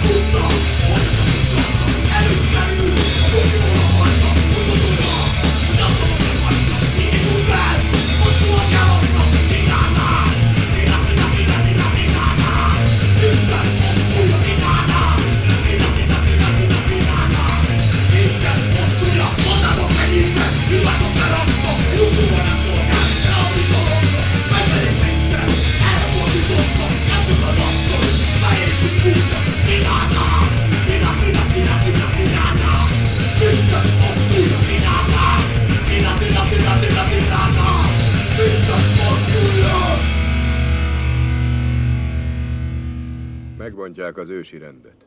puto. Megbontják az ősi rendet.